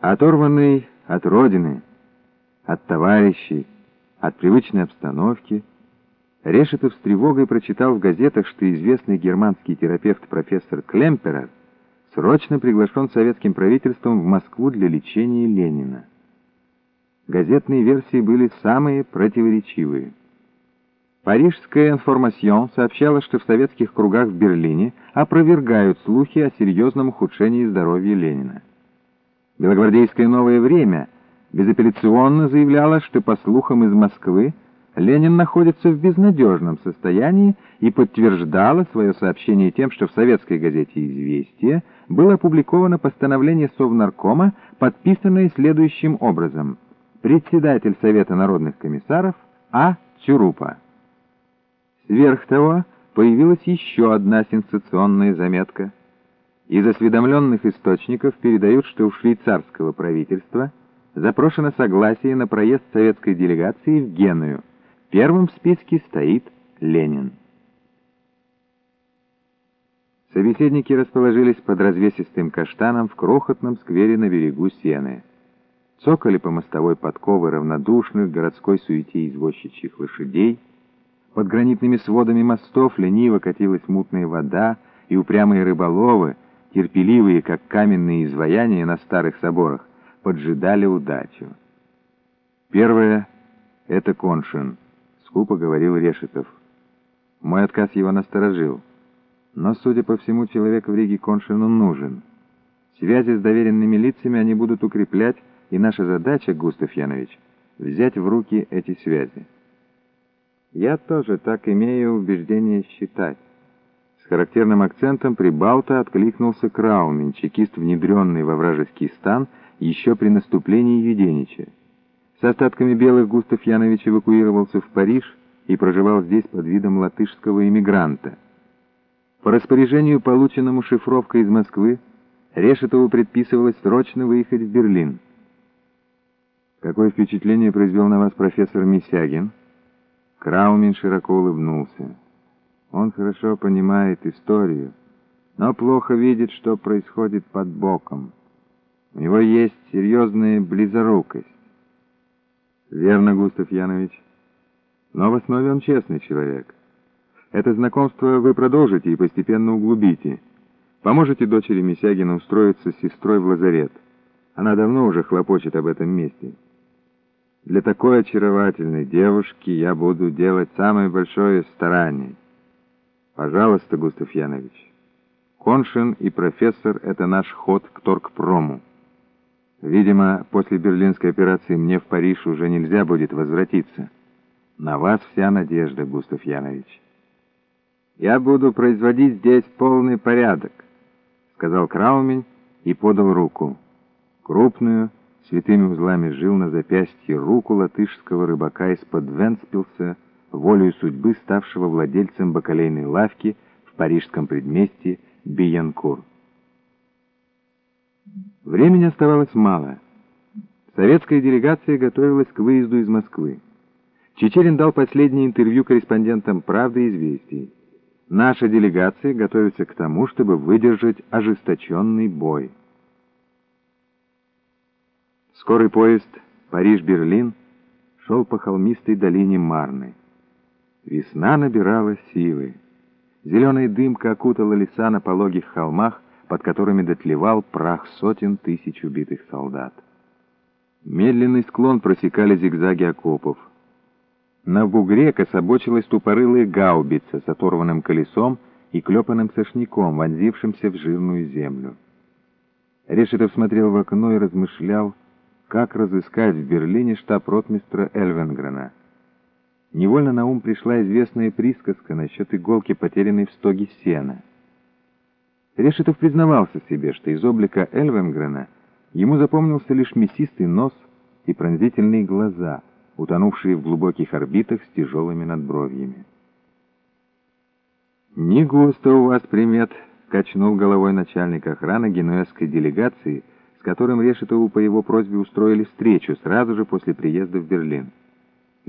Оторванный от родины, от товарищей, от привычной обстановки, Решетов с тревогой прочитал в газетах, что известный германский терапевт профессор Клемперер срочно приглашен советским правительством в Москву для лечения Ленина. Газетные версии были самые противоречивые. Парижская информацион сообщала, что в советских кругах в Берлине опровергают слухи о серьезном ухудшении здоровья Ленина. Белогвардейское «Новое время» безапелляционно заявляло, что, по слухам из Москвы, Ленин находится в безнадежном состоянии и подтверждала свое сообщение тем, что в советской газете «Известия» было опубликовано постановление Совнаркома, подписанное следующим образом. Председатель Совета народных комиссаров А. Чурупа. Сверх того, появилась еще одна сенсационная заметка. Из осведомленных источников передают, что у швейцарского правительства запрошено согласие на проезд советской делегации в Геную. Первым в списке стоит Ленин. Собеседники расположились под развесистым каштаном в крохотном сквере на берегу Сены. Цокали по мостовой подковы равнодушных городской суете извозчичьих лошадей. Под гранитными сводами мостов лениво катилась мутная вода, и упрямые рыболовы, терпеливые, как каменные изваяния на старых соборах, поджидали удачу. Первое — это Коншин — скупо говорил Решетов. Мой отказ его насторожил. Но, судя по всему, человек в Риге Коншину нужен. Связи с доверенными лицами они будут укреплять, и наша задача, Густав Янович, взять в руки эти связи. Я тоже так имею убеждение считать. Характерным акцентом Прибалта откликнулся Краумин, чекист, внедренный во вражеский стан еще при наступлении Юденича. С остатками белых Густав Янович эвакуировался в Париж и проживал здесь под видом латышского иммигранта. По распоряжению, полученному шифровкой из Москвы, Решетову предписывалось срочно выехать в Берлин. «Какое впечатление произвел на вас профессор Мисягин?» Краумин широко улыбнулся. «Он хорошо понимает историю, но плохо видит, что происходит под боком. У него есть серьезная близорукость. Верно, Густав Янович. Но в основе он честный человек. Это знакомство вы продолжите и постепенно углубите. Поможете дочери Мисягина устроиться с сестрой в лазарет. Она давно уже хлопочет об этом месте. Для такой очаровательной девушки я буду делать самое большое старание. Пожалуйста, Густав Янович. Коншин и профессор — это наш ход к торгпрому. Видимо, после берлинской операции мне в Париж уже нельзя будет возвратиться. На вас вся надежда, Густав Янович. Я буду производить здесь полный порядок, сказал Краумень и подал руку. Крупную, святыми узлами жил на запястье руку латышского рыбака из-под Венспилса, волею судьбы ставшего владельцем бакалейной лавки в парижском предместье Биянкур. Времени оставалось мало. Советская делегация готовилась к выезду из Москвы. Чечерин дал последнее интервью корреспондентам «Правды» и «Известий». Наша делегация готовится к тому, чтобы выдержать ожесточенный бой. Скорый поезд Париж-Берлин шел по холмистой долине Марны. Весна набирала силы. Зеленая дымка окутала леса на пологих холмах, под которыми дотлевал прах сотен тысяч убитых солдат. Медленный склон просекали зигзаги окопов. На бугре кособочилась тупорылая гаубица с оторванным колесом и клепанным сошняком, вонзившимся в жирную землю. Решетов смотрел в окно и размышлял, как разыскать в Берлине штаб ротмистра Эльвенгрена. Невольно на ум пришла известная присказка насчет иголки, потерянной в стоге сена — Решетов признавался себе, что из облика Эльвенгрена ему запомнился лишь мясистый нос и пронзительные глаза, утонувшие в глубоких орбитах с тяжелыми надбровьями. «Не густо у вас примет», — качнул головой начальник охраны генуэзской делегации, с которым Решетову по его просьбе устроили встречу сразу же после приезда в Берлин.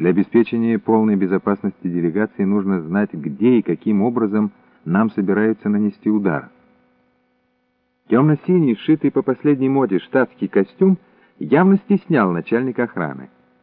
Для обеспечения полной безопасности делегации нужно знать, где и каким образом нам собираются нанести удар. Темно-синий, сшитый по последней моде штатский костюм явно стеснял начальника охраны.